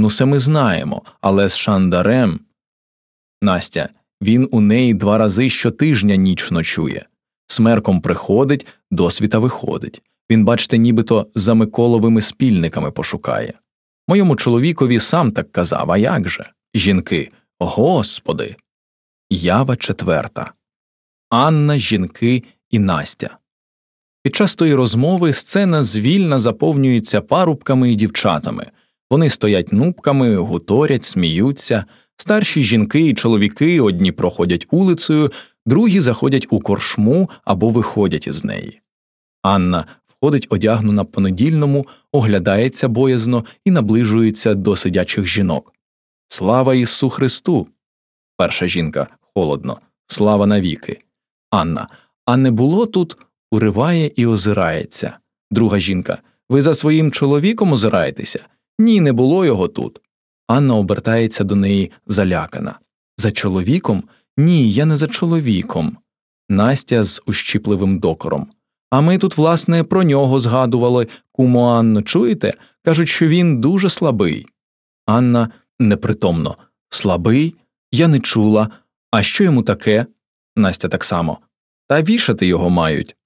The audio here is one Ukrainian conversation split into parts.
Ну, це ми знаємо, але з Шандарем. Настя, він у неї два рази щотижня ніч ночує. Смерком приходить, досвіта виходить. Він, бачите, нібито за Миколовими спільниками пошукає. Моєму чоловікові сам так казав, а як же? Жінки, господи. Ява четверта. Анна, жінки і Настя. Під час тої розмови сцена звільна заповнюється парубками і дівчатами. Вони стоять нубками, гуторять, сміються. Старші жінки і чоловіки одні проходять улицею, другі заходять у коршму або виходять із неї. Анна входить одягнена по недільному, оглядається боязно і наближується до сидячих жінок. Слава Ісу Христу! Перша жінка холодно, слава навіки. Анна. А не було тут уриває і озирається. Друга жінка. Ви за своїм чоловіком озираєтеся? Ні, не було його тут. Анна обертається до неї залякана. За чоловіком? Ні, я не за чоловіком. Настя з ущіпливим докором. А ми тут, власне, про нього згадували, кумо Анно, чуєте? Кажуть, що він дуже слабий. Анна непритомно. Слабий? Я не чула. А що йому таке? Настя так само. Та вішати його мають.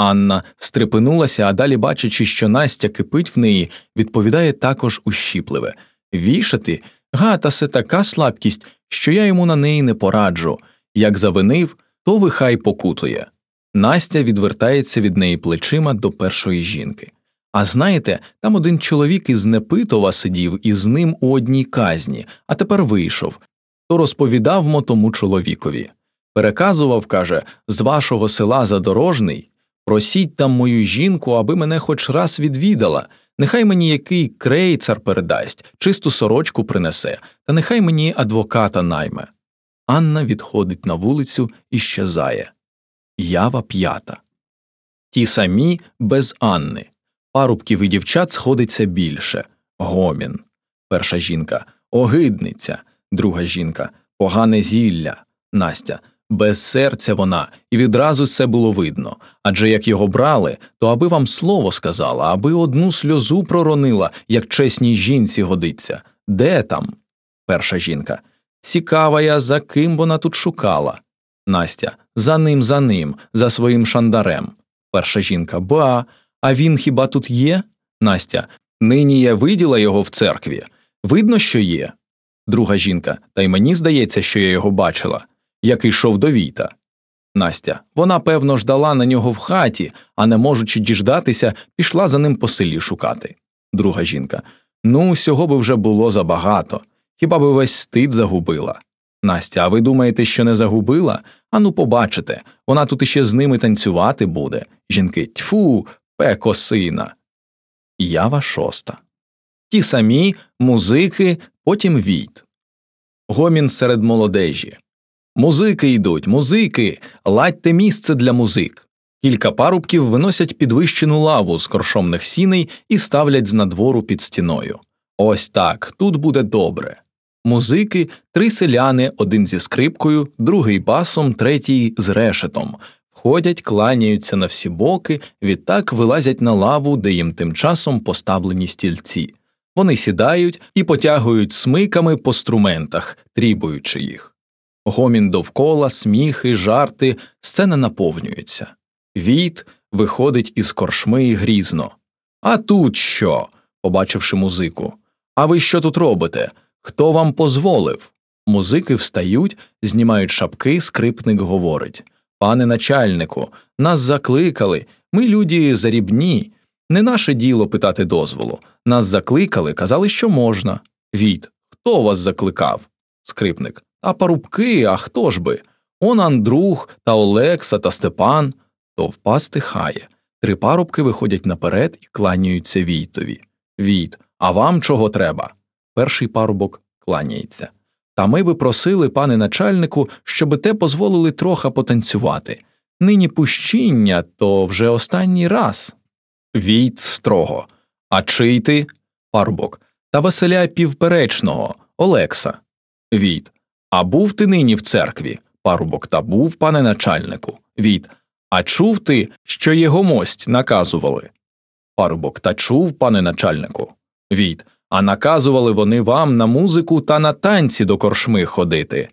Анна стрепенулася, а далі, бачачи, що Настя кипить в неї, відповідає також ущіпливе Вішати? Га, та така слабкість, що я йому на неї не пораджу. Як завинив, то вихай покутує. Настя відвертається від неї плечима до першої жінки. А знаєте, там один чоловік із Непитова сидів із ним у одній казні, а тепер вийшов, то розповідав мо тому чоловікові. Переказував, каже, з вашого села Задорожний, просіть там мою жінку, аби мене хоч раз відвідала, нехай мені який крейцар передасть, чисту сорочку принесе, та нехай мені адвоката найме. Анна відходить на вулицю і щезає. Ява п'ята. Ті самі без Анни. Парубків і дівчат сходиться більше. Гомін. Перша жінка. Огидниця. Друга жінка. Погане зілля. Настя. Без серця вона, і відразу все було видно. Адже як його брали, то аби вам слово сказала, аби одну сльозу проронила, як чесній жінці годиться. Де там? Перша жінка. Цікава я, за ким вона тут шукала. Настя. За ним, за ним, за своїм шандарем. Перша жінка. Ба. А він хіба тут є? Настя. Нині я виділа його в церкві. Видно, що є. Друга жінка. Та й мені здається, що я його бачила як йшов до війта. Настя, вона, певно, ждала на нього в хаті, а не можучи діждатися, пішла за ним по селі шукати. Друга жінка. Ну, сього би вже було забагато. Хіба би весь стид загубила? Настя, а ви думаєте, що не загубила? Ану, побачите, вона тут іще з ними танцювати буде. Жінки тьфу, пеко сина. Ява шоста. Ті самі музики, потім війт. Гомін серед молодежі. Музики йдуть, музики, ладьте місце для музик. Кілька парубків виносять підвищену лаву з коршомних сіней і ставлять з надвору під стіною. Ось так, тут буде добре. Музики три селяни, один зі скрипкою, другий басом, третій з решетом. Входять, кланяються на всі боки, відтак вилазять на лаву, де їм тим часом поставлені стільці. Вони сідають і потягують смиками по струментах, трібуючи їх. Гомін довкола, сміхи, жарти, сцена наповнюється. Віт виходить із коршми грізно. А тут що? побачивши музику. А ви що тут робите? Хто вам позволив? Музики встають, знімають шапки, скрипник говорить Пане начальнику, нас закликали, ми люди зарібні. Не наше діло питати дозволу. Нас закликали, казали, що можна. Віт, хто вас закликав? Скрипник. А парубки, а хто ж би? Он Андрух та Олекса та Степан. Товпа стихає. Три парубки виходять наперед і кланяються Війтові. Війт, а вам чого треба? Перший парубок кланяється. Та ми би просили, пане начальнику, щоби те дозволили троха потанцювати. Нині пущіння то вже останній раз. Війт строго. А чий ти? Парубок. Та Василя Півперечного, Олекса. Війт. А був ти нині в церкві, парубок, та був, пане начальнику. Від. А чув ти, що його мость наказували? Парубок, та чув, пане начальнику. Від. а наказували вони вам на музику та на танці до коршми ходити.